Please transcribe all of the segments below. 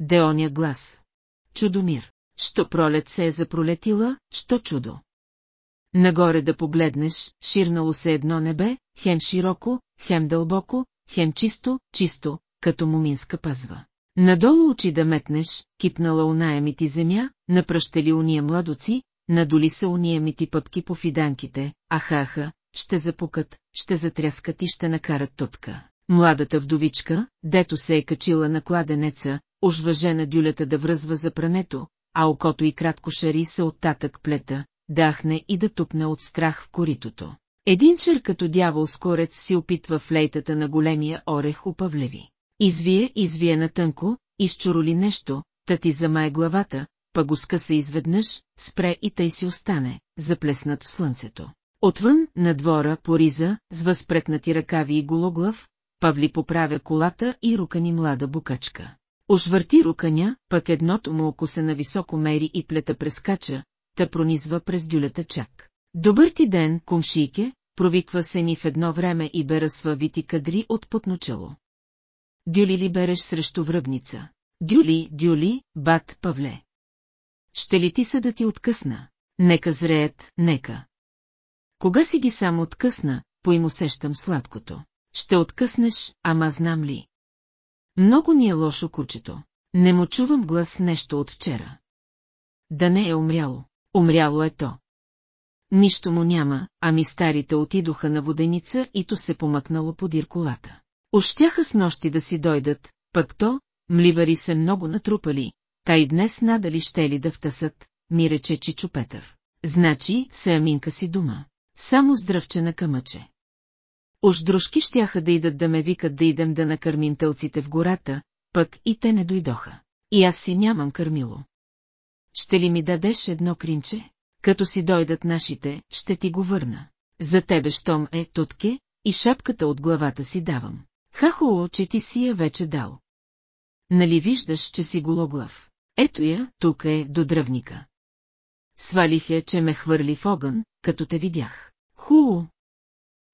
Деоня глас. Чудомир. Що пролет се е запролетила, що чудо. Нагоре да погледнеш, ширнало се едно небе, хем широко, хем дълбоко, хем чисто, чисто, като муминска пазва. Надолу очи да метнеш, кипнала унаеми ти земя, напръщали уния младоци, надоли са уния ти пъпки по фиданките, аха-аха, ще запукат, ще затряскат и ще накарат тутка. Младата вдовичка, дето се е качила на кладенеца, уж въжена дюлята да връзва за прането, а окото и кратко шари се оттатък плета, дахне и да тупне от страх в коритото. Един чер като дявол скорец си опитва флейтата на големия орех у Павлеви. Извие, извие на тънко, изчуроли нещо, та ти замае главата, па го скъса изведнъж, спре и тъй си остане, заплеснат в слънцето. Отвън, на двора, пориза, с възпретнати ръкави и гологлав, Павли поправя колата и рукани млада букачка. Ошвърти руканя, пък едното му око се нависоко мери и плета прескача, та пронизва през дюлята чак. Добър ти ден, кумшийке, провиква се ни в едно време и берасва вити кадри от потночело. Дюли ли береш срещу връбница? Дюли, дюли, бат Павле. Ще ли ти са да ти откъсна? Нека зреят, нека. Кога си ги само откъсна, поим усещам сладкото. Ще откъснеш, ама знам ли. Много ни е лошо кучето. Не му чувам глас нещо от вчера. Да не е умряло. Умряло е то. Нищо му няма, ами старите отидоха на воденица и то се помъкнало подир колата. Ощяха с нощи да си дойдат, пък то, мливари се много натрупали, та и днес надали ще ли да втъсат, ми рече Чичо Петър. Значи, се аминка си дума. Само здравче на къмъче. Уж дружки щяха да идат да ме викат да идем да накърмим тълците в гората, пък и те не дойдоха. И аз си нямам кърмило. Ще ли ми дадеш едно кринче? Като си дойдат нашите, ще ти го върна. За тебе щом е тутке, и шапката от главата си давам. Хахо, че ти си я вече дал. Нали виждаш, че си гологлав? Ето я, тук е, до дръвника. Свалих я, че ме хвърли в огън, като те видях. Ху!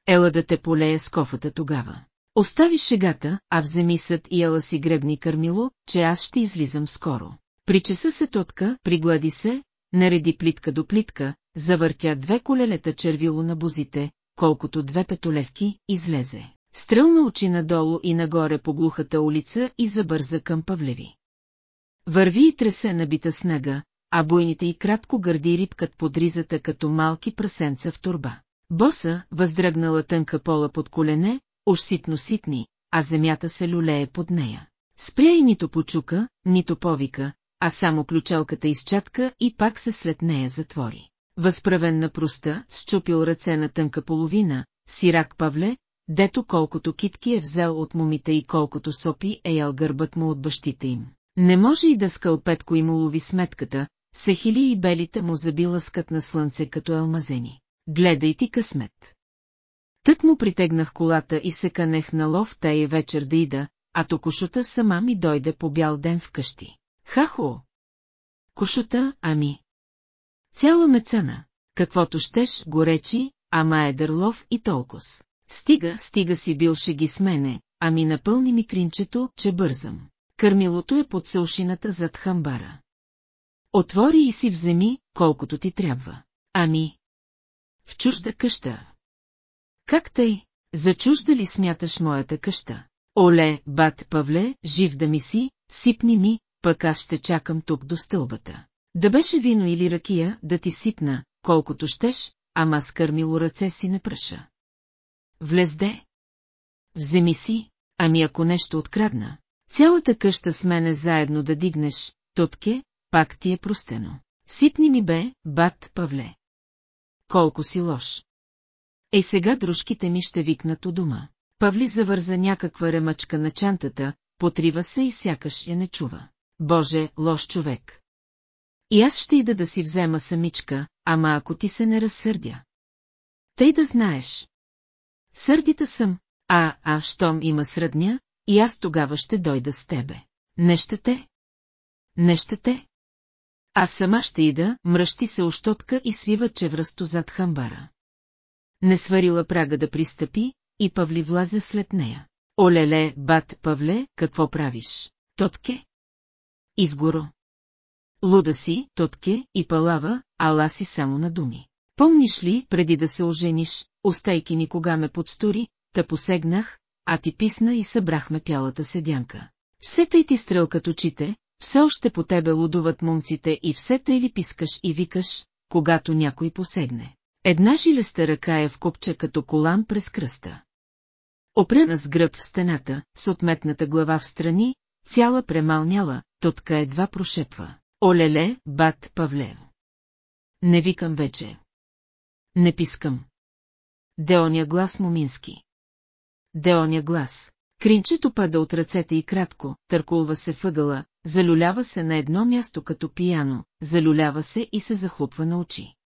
Ела да те полея с кофата тогава. Остави шегата, а вземи съд и ела си гребни кърмило, че аз ще излизам скоро. Причеса се тотка, приглади се, нареди плитка до плитка, завъртя две колелета червило на бузите, колкото две петолевки, излезе. Стрелна очи надолу и нагоре по глухата улица и забърза към Павлеви. Върви и тресе набита снега, а буйните и кратко гърди рипкат под ризата като малки прасенца в турба. Боса, въздръгнала тънка пола под колене, уж ситно ситни, а земята се люлее под нея. Спря и нито почука, нито повика, а само ключалката изчатка и пак се след нея затвори. Възправен на пруста, счупил ръце на тънка половина, сирак Павле, дето колкото китки е взел от момите и колкото сопи е ял гърбът му от бащите им. Не може и да скълпетко им улови сметката, се хили и белите му забила скът на слънце като алмазени. Гледай ти късмет. Тък му притегнах колата и се канех на лов тая вечер да ида, а то кошута сама ми дойде по бял ден вкъщи. Хахо! Кошута, ами. Цяла мецана, каквото щеш, го речи, ама е дърлов и толкос. Стига, стига си билше ги с мене, ами напълни ми кринчето, че бързам. Кърмилото е под сълшината зад хамбара. Отвори и си вземи, колкото ти трябва. Ами. В чужда къща. Как тъй? За чужда ли смяташ моята къща? Оле, бат Павле, жив да ми си, сипни ми, пък аз ще чакам тук до стълбата. Да беше вино или ракия, да ти сипна, колкото щеш, ама с кърмило ръце си не пръша. Влезде. Вземи си, ами ако нещо открадна. Цялата къща с мене заедно да дигнеш, тотке, пак ти е простено. Сипни ми бе, бат Павле. Колко си лош. Ей сега дружките ми ще викнат у дома. Павли завърза някаква ремъчка на чантата, потрива се и сякаш я не чува. Боже, лош човек. И аз ще ида да си взема самичка, ама ако ти се не разсърдя. Тъй да знаеш. Сърдита съм, а, а, щом има сръдня, и аз тогава ще дойда с тебе. Не ще те? Не ще те? Аз сама ще ида, мръщи се ощотка и свива чевръсто зад хамбара. Не сварила прага да пристъпи, и Павли влазе след нея. Олеле, бат Павле, какво правиш? Тотке? Изгоро. Луда си, тотке и палава, ала си само на думи. Помниш ли, преди да се ожениш, остайки никога ме подстори, та посегнах, а ти писна и събрахме пялата седянка. Все тъй ти стрелкат очите, все още по тебе лудуват момците и все тъй ли пискаш и викаш, когато някой посегне. Една жилеста ръка е в копче като колан през кръста. Опрена с гръб в стената, с отметната глава в страни, цяла премалняла, тотка едва прошепва. Олеле, бат Павле. Не викам вече. Не пискам. Деоня глас Момински. Деоня глас. Кринчето пада от ръцете и кратко, търкулва се въгъла, залюлява се на едно място като пияно, залюлява се и се захлупва на очи.